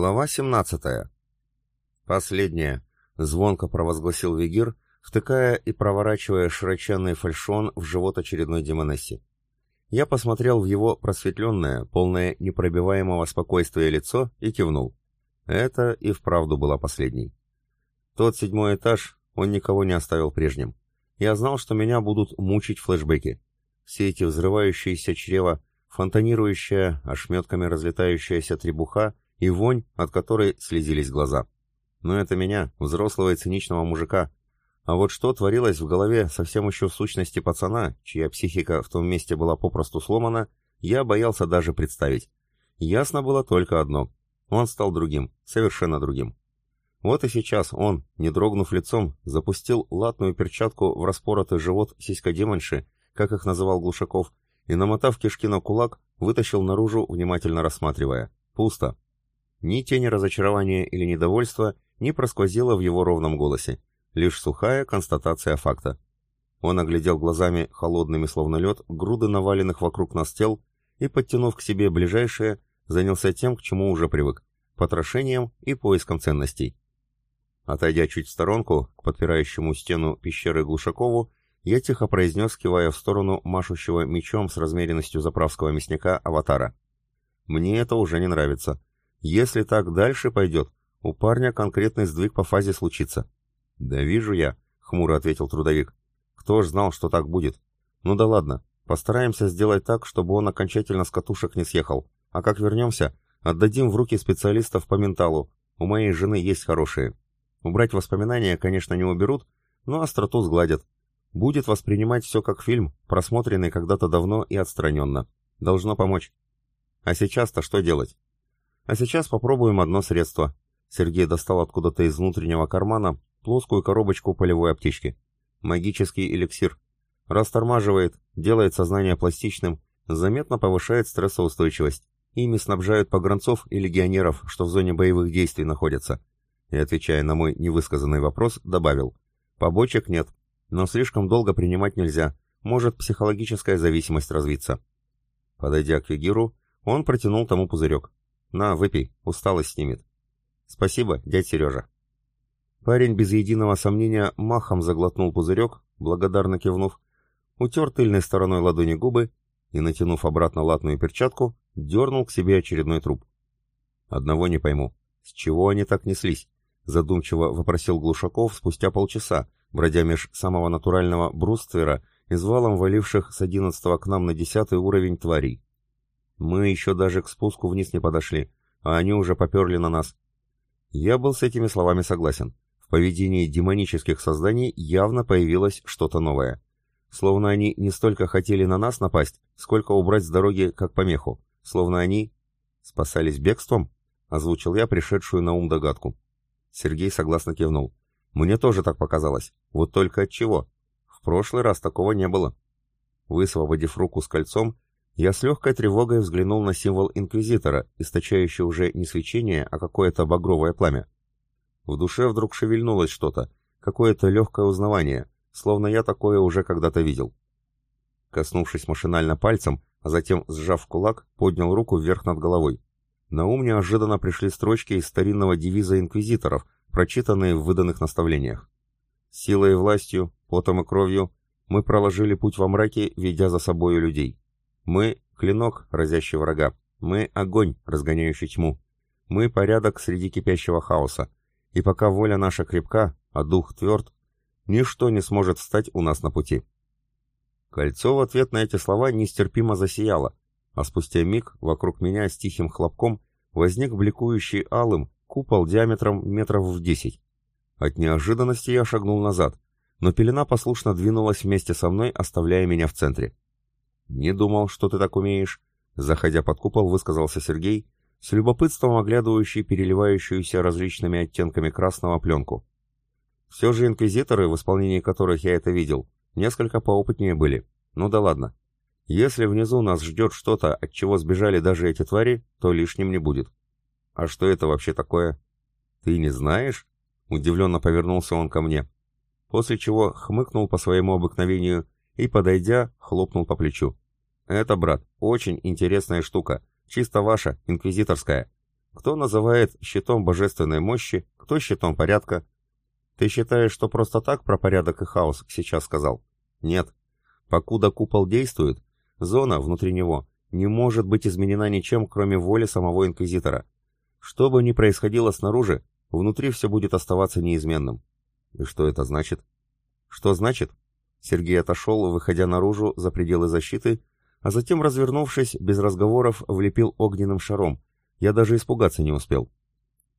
Глава 17. Последняя. Звонко провозгласил Вигир, втыкая и проворачивая широченный фальшон в живот очередной демонессе. Я посмотрел в его просветленное, полное непробиваемого спокойствия лицо и кивнул. Это и вправду была последней. Тот седьмой этаж, он никого не оставил прежним. Я знал, что меня будут мучить флешбеки. Все эти взрывающиеся чрева, фонтанирующая, ошметками разлетающаяся требуха — и вонь, от которой слезились глаза. Но это меня, взрослого и циничного мужика. А вот что творилось в голове совсем еще в сущности пацана, чья психика в том месте была попросту сломана, я боялся даже представить. Ясно было только одно. Он стал другим, совершенно другим. Вот и сейчас он, не дрогнув лицом, запустил латную перчатку в распоротый живот сиська-демонши, как их называл Глушаков, и, намотав кишки на кулак, вытащил наружу, внимательно рассматривая. Пусто. Ни тени разочарования или недовольства не просквозило в его ровном голосе, лишь сухая констатация факта. Он оглядел глазами, холодными словно лед, груды наваленных вокруг нас тел и, подтянув к себе ближайшее, занялся тем, к чему уже привык — потрошением и поиском ценностей. Отойдя чуть в сторонку, к подпирающему стену пещеры Глушакову, я тихо произнес, кивая в сторону машущего мечом с размеренностью заправского мясника аватара. «Мне это уже не нравится. Если так дальше пойдет, у парня конкретный сдвиг по фазе случится. Да вижу я, хмуро ответил трудовик. Кто ж знал, что так будет? Ну да ладно, постараемся сделать так, чтобы он окончательно с катушек не съехал. А как вернемся, отдадим в руки специалистов по менталу. У моей жены есть хорошие. Убрать воспоминания, конечно, не уберут, но остроту сгладят. Будет воспринимать все как фильм, просмотренный когда-то давно и отстраненно. Должно помочь. А сейчас-то что делать? А сейчас попробуем одно средство. Сергей достал откуда-то из внутреннего кармана плоскую коробочку полевой аптечки. Магический эликсир. Растормаживает, делает сознание пластичным, заметно повышает стрессоустойчивость. Ими снабжают погранцов и легионеров, что в зоне боевых действий находятся. И, отвечая на мой невысказанный вопрос, добавил. Побочек нет, но слишком долго принимать нельзя, может психологическая зависимость развиться. Подойдя к Вегиру, он протянул тому пузырек. «На, выпей, усталость снимет». «Спасибо, дядь Сережа». Парень без единого сомнения махом заглотнул пузырек, благодарно кивнув, утер тыльной стороной ладони губы и, натянув обратно латную перчатку, дернул к себе очередной труп. «Одного не пойму. С чего они так неслись?» — задумчиво вопросил Глушаков спустя полчаса, бродя меж самого натурального бруствера и звалом валивших с одиннадцатого к нам на десятый уровень тварей. Мы еще даже к спуску вниз не подошли, а они уже поперли на нас. Я был с этими словами согласен. В поведении демонических созданий явно появилось что-то новое. Словно они не столько хотели на нас напасть, сколько убрать с дороги как помеху. Словно они... «Спасались бегством?» — озвучил я пришедшую на ум догадку. Сергей согласно кивнул. «Мне тоже так показалось. Вот только от чего? В прошлый раз такого не было». Высвободив руку с кольцом, я с легкой тревогой взглянул на символ Инквизитора, источающий уже не свечение, а какое-то багровое пламя. В душе вдруг шевельнулось что-то, какое-то легкое узнавание, словно я такое уже когда-то видел. Коснувшись машинально пальцем, а затем, сжав кулак, поднял руку вверх над головой. На ум неожиданно пришли строчки из старинного девиза инквизиторов, прочитанные в выданных наставлениях. «Силой и властью, потом и кровью мы проложили путь во мраке, ведя за собою людей. Мы — клинок, разящий врага. Мы — огонь, разгоняющий тьму. Мы — порядок среди кипящего хаоса. И пока воля наша крепка, а дух тверд, ничто не сможет встать у нас на пути. Кольцо в ответ на эти слова нестерпимо засияло, а спустя миг вокруг меня с тихим хлопком возник бликующий алым купол диаметром метров в десять. От неожиданности я шагнул назад, но пелена послушно двинулась вместе со мной, оставляя меня в центре. «Не думал, что ты так умеешь», — заходя под купол, высказался Сергей, с любопытством оглядывающий переливающуюся различными оттенками красного пленку. Все же инквизиторы, в исполнении которых я это видел, несколько поопытнее были. Ну да ладно. Если внизу нас ждет что-то, от чего сбежали даже эти твари, то лишним не будет. А что это вообще такое? Ты не знаешь? Удивленно повернулся он ко мне. После чего хмыкнул по своему обыкновению и, подойдя, хлопнул по плечу. «Это, брат, очень интересная штука, чисто ваша, инквизиторская. Кто называет щитом божественной мощи, кто щитом порядка. Ты считаешь, что просто так про порядок и хаос сейчас сказал? Нет. Покуда купол действует, зона внутри него не может быть изменена ничем, кроме воли самого Инквизитора. Что бы ни происходило снаружи, внутри все будет оставаться неизменным. И что это значит? Что значит? Сергей отошел, выходя наружу за пределы защиты, а затем, развернувшись, без разговоров, влепил огненным шаром. Я даже испугаться не успел.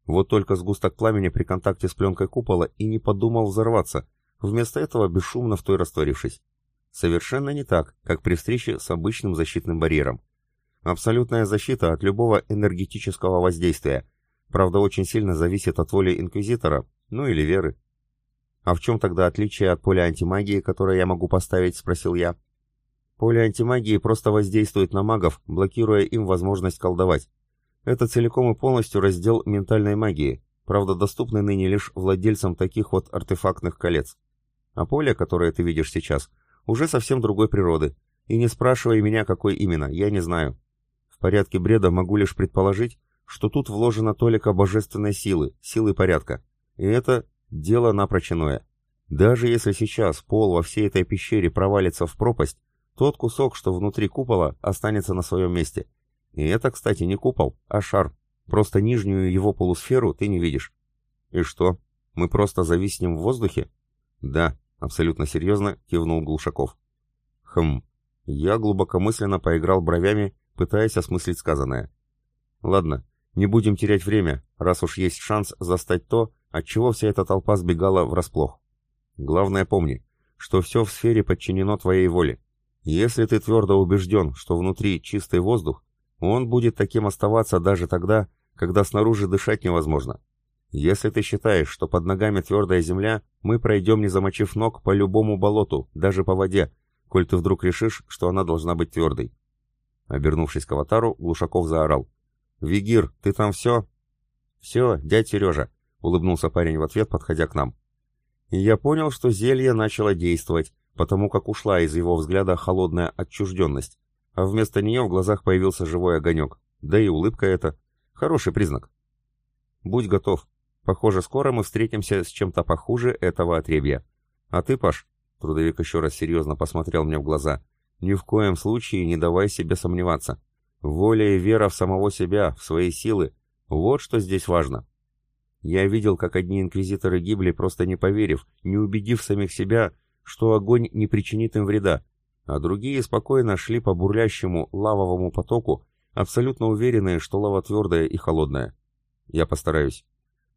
Вот только сгусток пламени при контакте с пленкой купола и не подумал взорваться, вместо этого бесшумно в той растворившись. Совершенно не так, как при встрече с обычным защитным барьером. Абсолютная защита от любого энергетического воздействия, правда очень сильно зависит от воли Инквизитора, ну или веры. «А в чем тогда отличие от поля антимагии, которое я могу поставить?» — спросил я. «Поле антимагии просто воздействует на магов, блокируя им возможность колдовать. Это целиком и полностью раздел ментальной магии, правда доступный ныне лишь владельцам таких вот артефактных колец. А поле, которое ты видишь сейчас, уже совсем другой природы. И не спрашивай меня, какой именно, я не знаю. В порядке бреда могу лишь предположить, что тут вложено толика божественной силы, силы порядка. И это дело напрочь иное. Даже если сейчас пол во всей этой пещере провалится в пропасть, тот кусок, что внутри купола, останется на своем месте. И это, кстати, не купол, а шар. Просто нижнюю его полусферу ты не видишь. И что, мы просто зависнем в воздухе? Да, Абсолютно серьезно кивнул Глушаков. Хм. Я глубокомысленно поиграл бровями, пытаясь осмыслить сказанное. Ладно, не будем терять время, раз уж есть шанс застать то, от чего вся эта толпа сбегала врасплох. Главное помни, что все в сфере подчинено твоей воле. Если ты твердо убежден, что внутри чистый воздух, он будет таким оставаться даже тогда, когда снаружи дышать невозможно. Если ты считаешь, что под ногами твердая земля, мы пройдем, не замочив ног, по любому болоту, даже по воде, коль ты вдруг решишь, что она должна быть твердой. Обернувшись к аватару, Глушаков заорал. «Вигир, ты там все?» «Все, дядь Сережа», — улыбнулся парень в ответ, подходя к нам. И я понял, что зелье начало действовать, потому как ушла из его взгляда холодная отчужденность, а вместо нее в глазах появился живой огонек. Да и улыбка эта. Хороший признак. «Будь готов», Похоже, скоро мы встретимся с чем-то похуже этого отребья. А ты, Паш, трудовик еще раз серьезно посмотрел мне в глаза, ни в коем случае не давай себе сомневаться. Воля и вера в самого себя, в свои силы, вот что здесь важно. Я видел, как одни инквизиторы гибли, просто не поверив, не убедив самих себя, что огонь не причинит им вреда, а другие спокойно шли по бурлящему лавовому потоку, абсолютно уверенные, что лава твердая и холодная. Я постараюсь.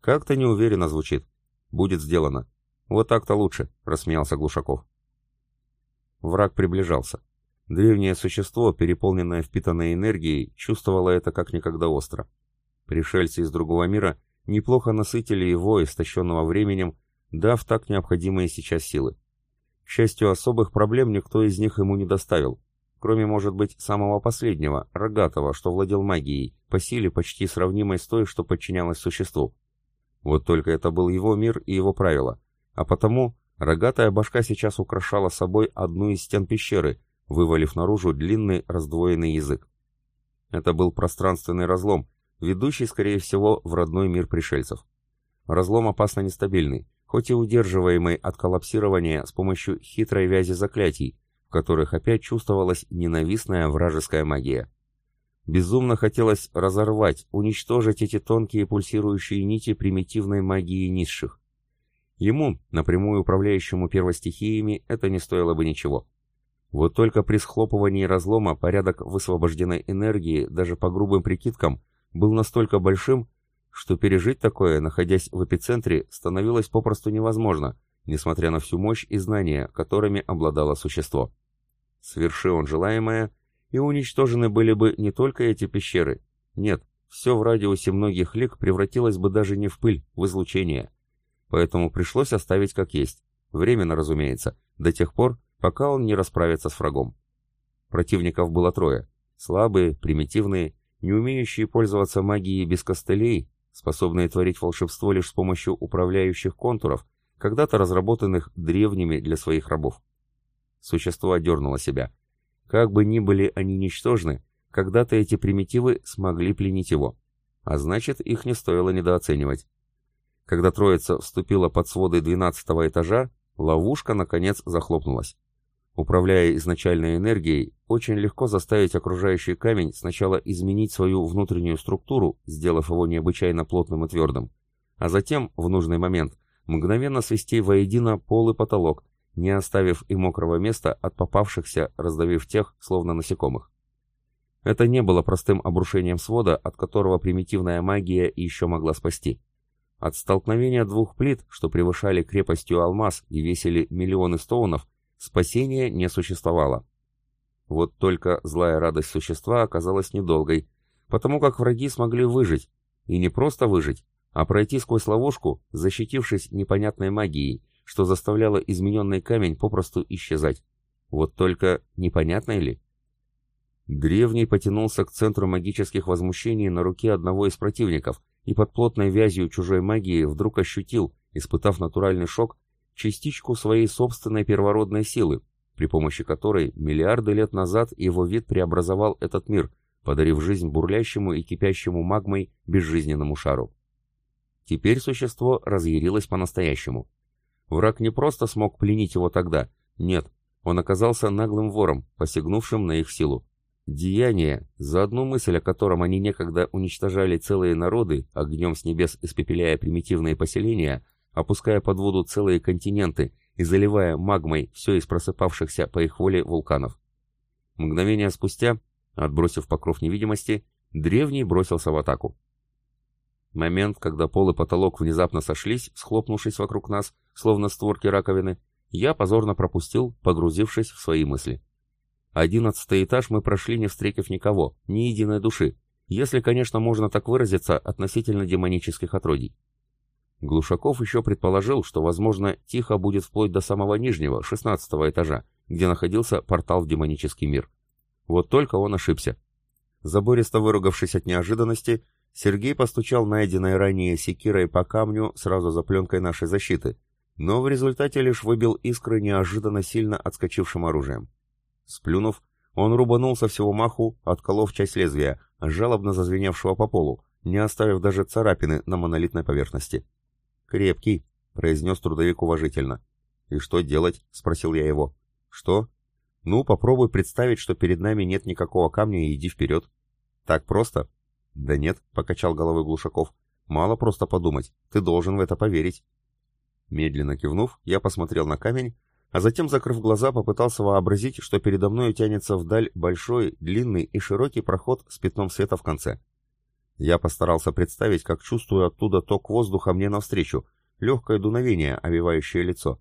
«Как-то неуверенно звучит. Будет сделано. Вот так-то лучше», — рассмеялся Глушаков. Враг приближался. Древнее существо, переполненное впитанной энергией, чувствовало это как никогда остро. Пришельцы из другого мира неплохо насытили его, истощенного временем, дав так необходимые сейчас силы. К счастью, особых проблем никто из них ему не доставил, кроме, может быть, самого последнего, рогатого, что владел магией, по силе почти сравнимой с той, что подчинялось существу. Вот только это был его мир и его правила. А потому рогатая башка сейчас украшала собой одну из стен пещеры, вывалив наружу длинный раздвоенный язык. Это был пространственный разлом, ведущий, скорее всего, в родной мир пришельцев. Разлом опасно нестабильный, хоть и удерживаемый от коллапсирования с помощью хитрой вязи заклятий, в которых опять чувствовалась ненавистная вражеская магия. Безумно хотелось разорвать, уничтожить эти тонкие пульсирующие нити примитивной магии низших. Ему, напрямую управляющему первостихиями, это не стоило бы ничего. Вот только при схлопывании разлома порядок высвобожденной энергии, даже по грубым прикидкам, был настолько большим, что пережить такое, находясь в эпицентре, становилось попросту невозможно, несмотря на всю мощь и знания, которыми обладало существо. Сверши он желаемое, и уничтожены были бы не только эти пещеры. Нет, все в радиусе многих лиг превратилось бы даже не в пыль, в излучение. Поэтому пришлось оставить как есть. Временно, разумеется, до тех пор, пока он не расправится с врагом. Противников было трое. Слабые, примитивные, не умеющие пользоваться магией без костылей, способные творить волшебство лишь с помощью управляющих контуров, когда-то разработанных древними для своих рабов. Существо одернуло себя. Как бы ни были они ничтожны, когда-то эти примитивы смогли пленить его. а значит, их не стоило недооценивать. Когда троица вступила под своды двенадцатого этажа, ловушка, наконец, захлопнулась. Управляя изначальной энергией, очень легко заставить окружающий камень сначала изменить свою внутреннюю структуру, сделав его необычайно плотным и твердым, а затем, в нужный момент, мгновенно свести воедино пол и потолок, не оставив и мокрого места от попавшихся, раздавив тех, словно насекомых. Это не было простым обрушением свода, от которого примитивная магия еще могла спасти. От столкновения двух плит, что превышали крепостью алмаз и весили миллионы стоунов, спасения не существовало. Вот только злая радость существа оказалась недолгой, потому как враги смогли выжить, и не просто выжить, а пройти сквозь ловушку, защитившись непонятной магией, что заставляло измененный камень попросту исчезать. Вот только непонятно ли? Древний потянулся к центру магических возмущений на руке одного из противников и под плотной вязью чужой магии вдруг ощутил, испытав натуральный шок, частичку своей собственной первородной силы, при помощи которой миллиарды лет назад его вид преобразовал этот мир, подарив жизнь бурлящему и кипящему магмой безжизненному шару. Теперь существо разъярилось по-настоящему. Враг не просто смог пленить его тогда, нет, он оказался наглым вором, посягнувшим на их силу. Деяние, за одну мысль о котором они некогда уничтожали целые народы, огнем с небес испепеляя примитивные поселения, опуская под воду целые континенты и заливая магмой все из просыпавшихся по их воле вулканов. Мгновение спустя, отбросив покров невидимости, древний бросился в атаку. Момент, когда пол и потолок внезапно сошлись, схлопнувшись вокруг нас, словно створки раковины, я позорно пропустил, погрузившись в свои мысли. Одиннадцатый этаж мы прошли, не встретив никого, ни единой души, если, конечно, можно так выразиться относительно демонических отродий. Глушаков еще предположил, что, возможно, тихо будет вплоть до самого нижнего, шестнадцатого этажа, где находился портал в демонический мир. Вот только он ошибся. Забористо выругавшись от неожиданности, Сергей постучал найденной ранее секирой по камню сразу за пленкой нашей защиты, но в результате лишь выбил искры неожиданно сильно отскочившим оружием. Сплюнув, он рубанул со всего маху, отколов часть лезвия, жалобно зазвеневшего по полу, не оставив даже царапины на монолитной поверхности. «Крепкий», — произнес трудовик уважительно. «И что делать?» — спросил я его. «Что?» «Ну, попробуй представить, что перед нами нет никакого камня и иди вперед». «Так просто?» «Да нет», — покачал головой Глушаков. «Мало просто подумать. Ты должен в это поверить». Медленно кивнув, я посмотрел на камень, а затем, закрыв глаза, попытался вообразить, что передо мной тянется вдаль большой, длинный и широкий проход с пятном света в конце. Я постарался представить, как чувствую оттуда ток воздуха мне навстречу, легкое дуновение, овивающее лицо.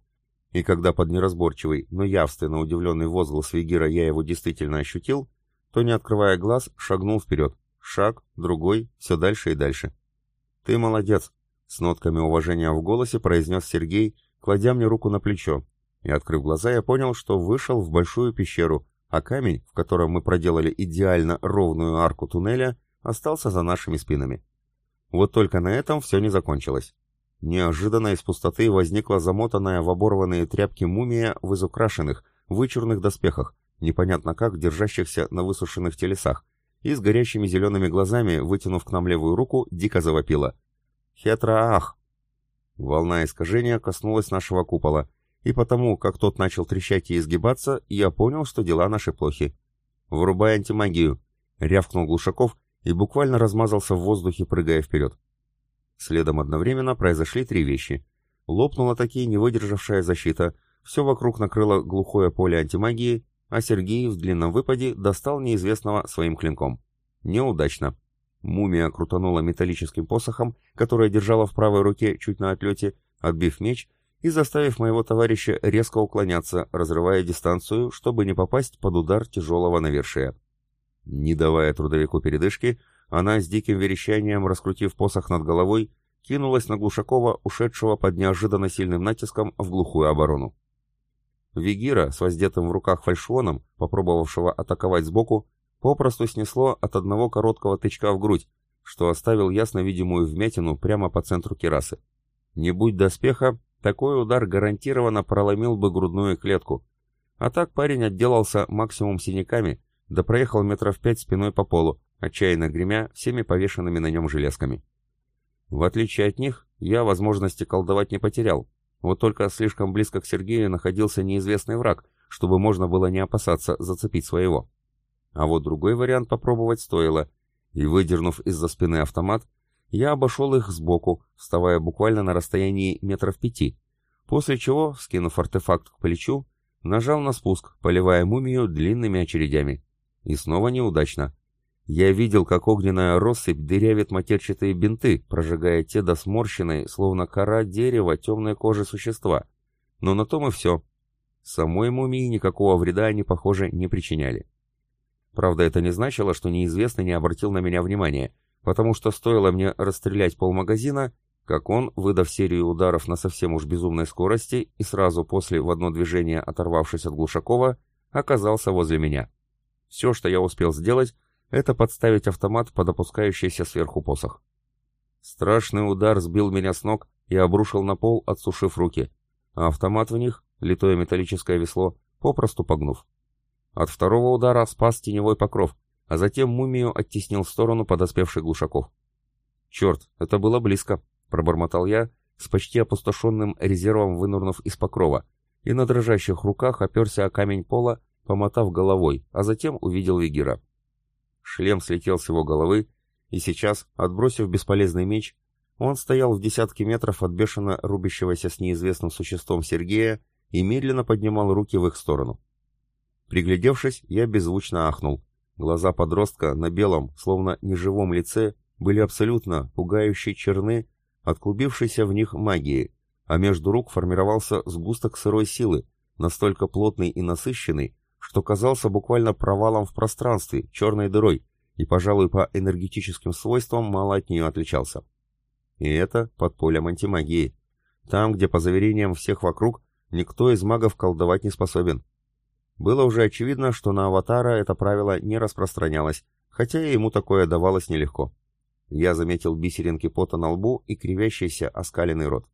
И когда под неразборчивый, но явственно удивленный возглас Вегира я его действительно ощутил, то, не открывая глаз, шагнул вперед. Шаг, другой, все дальше и дальше. «Ты молодец!» — с нотками уважения в голосе произнес Сергей, кладя мне руку на плечо, и, открыв глаза, я понял, что вышел в большую пещеру, а камень, в котором мы проделали идеально ровную арку туннеля, остался за нашими спинами. Вот только на этом все не закончилось. Неожиданно из пустоты возникла замотанная в оборванные тряпки мумия в изукрашенных, вычурных доспехах, непонятно как держащихся на высушенных телесах, и с горящими зелеными глазами, вытянув к нам левую руку, дико завопила. «Хетраах!» Волна искажения коснулась нашего купола, и потому, как тот начал трещать и изгибаться, я понял, что дела наши плохи. «Врубай антимагию!» — рявкнул Глушаков и буквально размазался в воздухе, прыгая вперед. Следом одновременно произошли три вещи. Лопнула таки не выдержавшая защита, все вокруг накрыло глухое поле антимагии, а Сергей в длинном выпаде достал неизвестного своим клинком. Неудачно. Мумия крутанула металлическим посохом, которое держала в правой руке чуть на отлете, отбив меч и заставив моего товарища резко уклоняться, разрывая дистанцию, чтобы не попасть под удар тяжелого навершия. Не давая трудовику передышки, она с диким верещанием, раскрутив посох над головой, кинулась на Глушакова, ушедшего под неожиданно сильным натиском в глухую оборону. Вигира с воздетым в руках фальшоном, попробовавшего атаковать сбоку, попросту снесло от одного короткого тычка в грудь, что оставил ясно видимую вмятину прямо по центру керасы. Не будь доспеха, такой удар гарантированно проломил бы грудную клетку. А так парень отделался максимум синяками, да проехал метров пять спиной по полу, отчаянно гремя всеми повешенными на нем железками. В отличие от них, я возможности колдовать не потерял, вот только слишком близко к Сергею находился неизвестный враг, чтобы можно было не опасаться зацепить своего. А вот другой вариант попробовать стоило, и, выдернув из-за спины автомат, я обошел их сбоку, вставая буквально на расстоянии метров пяти, после чего, скинув артефакт к плечу, нажал на спуск, поливая мумию длинными очередями. И снова неудачно. Я видел, как огненная россыпь дырявит матерчатые бинты, прожигая те до сморщенной, словно кора дерева, темной кожи существа. Но на том и все. Самой мумии никакого вреда они, похоже, не причиняли. Правда, это не значило, что неизвестный не обратил на меня внимания, потому что стоило мне расстрелять полмагазина, как он, выдав серию ударов на совсем уж безумной скорости и сразу после в одно движение оторвавшись от Глушакова, оказался возле меня. Все, что я успел сделать, это подставить автомат под опускающийся сверху посох. Страшный удар сбил меня с ног и обрушил на пол, отсушив руки, а автомат в них, литое металлическое весло, попросту погнув. От второго удара спас теневой покров, а затем мумию оттеснил в сторону подоспевший Глушаков. «Черт, это было близко», — пробормотал я, с почти опустошенным резервом вынурнув из покрова, и на дрожащих руках оперся о камень пола, помотав головой, а затем увидел Вигира. Шлем слетел с его головы, и сейчас, отбросив бесполезный меч, он стоял в десятке метров от бешено рубящегося с неизвестным существом Сергея и медленно поднимал руки в их сторону. Приглядевшись, я беззвучно ахнул. Глаза подростка на белом, словно неживом лице, были абсолютно пугающе черны от клубившейся в них магии, а между рук формировался сгусток сырой силы, настолько плотный и насыщенный, что казался буквально провалом в пространстве, черной дырой, и, пожалуй, по энергетическим свойствам мало от нее отличался. И это под полем антимагии. Там, где, по заверениям всех вокруг, никто из магов колдовать не способен. Было уже очевидно, что на аватара это правило не распространялось, хотя и ему такое давалось нелегко. Я заметил бисеринки пота на лбу и кривящийся оскаленный рот.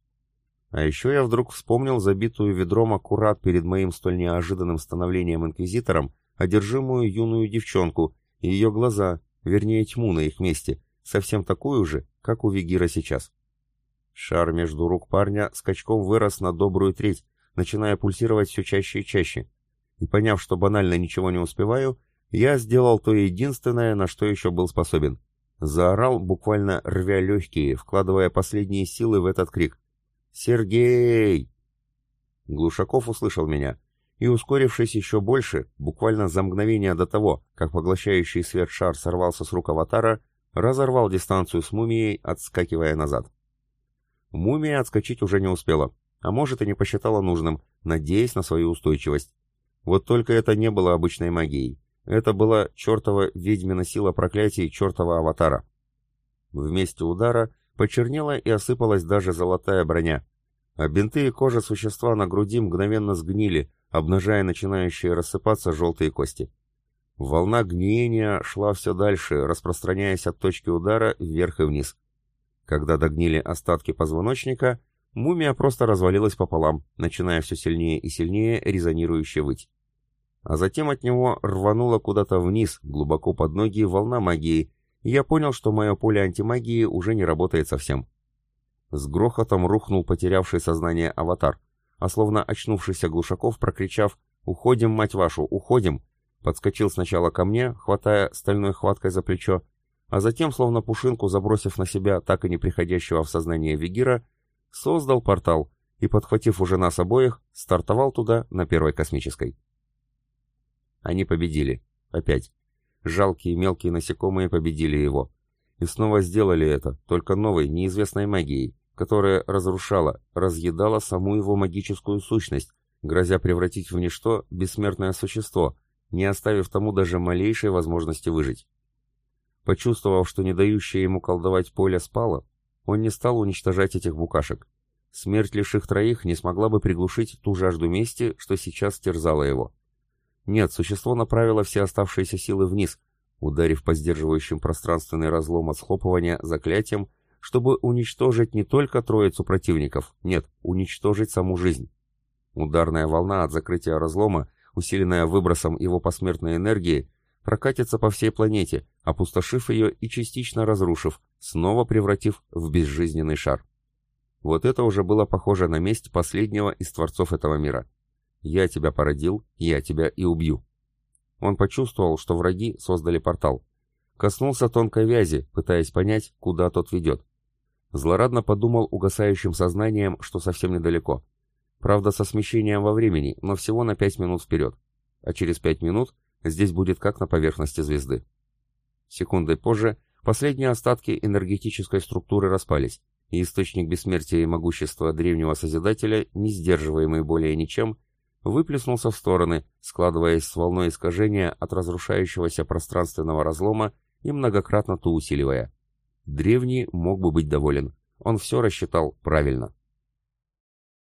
А еще я вдруг вспомнил забитую ведром аккурат перед моим столь неожиданным становлением инквизитором одержимую юную девчонку и ее глаза, вернее тьму на их месте, совсем такую же, как у Вигира сейчас. Шар между рук парня скачком вырос на добрую треть, начиная пульсировать все чаще и чаще. И поняв, что банально ничего не успеваю, я сделал то единственное, на что еще был способен. Заорал, буквально рвя легкие, вкладывая последние силы в этот крик. «Сергей!» Глушаков услышал меня, и, ускорившись еще больше, буквально за мгновение до того, как поглощающий свет шар сорвался с рук аватара, разорвал дистанцию с мумией, отскакивая назад. Мумия отскочить уже не успела, а может и не посчитала нужным, надеясь на свою устойчивость. Вот только это не было обычной магией. Это была чертова ведьмина сила проклятий чертова аватара. В месте удара почернела и осыпалась даже золотая броня, а бинты и кожа существа на груди мгновенно сгнили, обнажая начинающие рассыпаться желтые кости. Волна гниения шла все дальше, распространяясь от точки удара вверх и вниз. Когда догнили остатки позвоночника, мумия просто развалилась пополам, начиная все сильнее и сильнее резонирующе выть а затем от него рванула куда-то вниз, глубоко под ноги, волна магии, я понял, что мое поле антимагии уже не работает совсем. С грохотом рухнул потерявший сознание аватар, а словно очнувшийся Глушаков, прокричав «Уходим, мать вашу, уходим!», подскочил сначала ко мне, хватая стальной хваткой за плечо, а затем, словно пушинку забросив на себя так и не приходящего в сознание Вигира, создал портал и, подхватив уже нас обоих, стартовал туда на первой космической. Они победили. Опять. Жалкие мелкие насекомые победили его. И снова сделали это, только новой, неизвестной магией, которая разрушала, разъедала саму его магическую сущность, грозя превратить в ничто бессмертное существо, не оставив тому даже малейшей возможности выжить. Почувствовав, что не дающее ему колдовать поле спало, он не стал уничтожать этих букашек. Смерть лишь их троих не смогла бы приглушить ту жажду мести, что сейчас терзала его. Нет, существо направило все оставшиеся силы вниз, ударив по сдерживающим пространственный разлом от схлопывания заклятием, чтобы уничтожить не только троицу противников, нет, уничтожить саму жизнь. Ударная волна от закрытия разлома, усиленная выбросом его посмертной энергии, прокатится по всей планете, опустошив ее и частично разрушив, снова превратив в безжизненный шар. Вот это уже было похоже на месть последнего из творцов этого мира. «Я тебя породил, я тебя и убью». Он почувствовал, что враги создали портал. Коснулся тонкой вязи, пытаясь понять, куда тот ведет. Злорадно подумал угасающим сознанием, что совсем недалеко. Правда, со смещением во времени, но всего на пять минут вперед. А через пять минут здесь будет как на поверхности звезды. Секундой позже последние остатки энергетической структуры распались, и источник бессмертия и могущества древнего Созидателя, не сдерживаемый более ничем, выплеснулся в стороны, складываясь с волной искажения от разрушающегося пространственного разлома и многократно то усиливая. Древний мог бы быть доволен. Он все рассчитал правильно.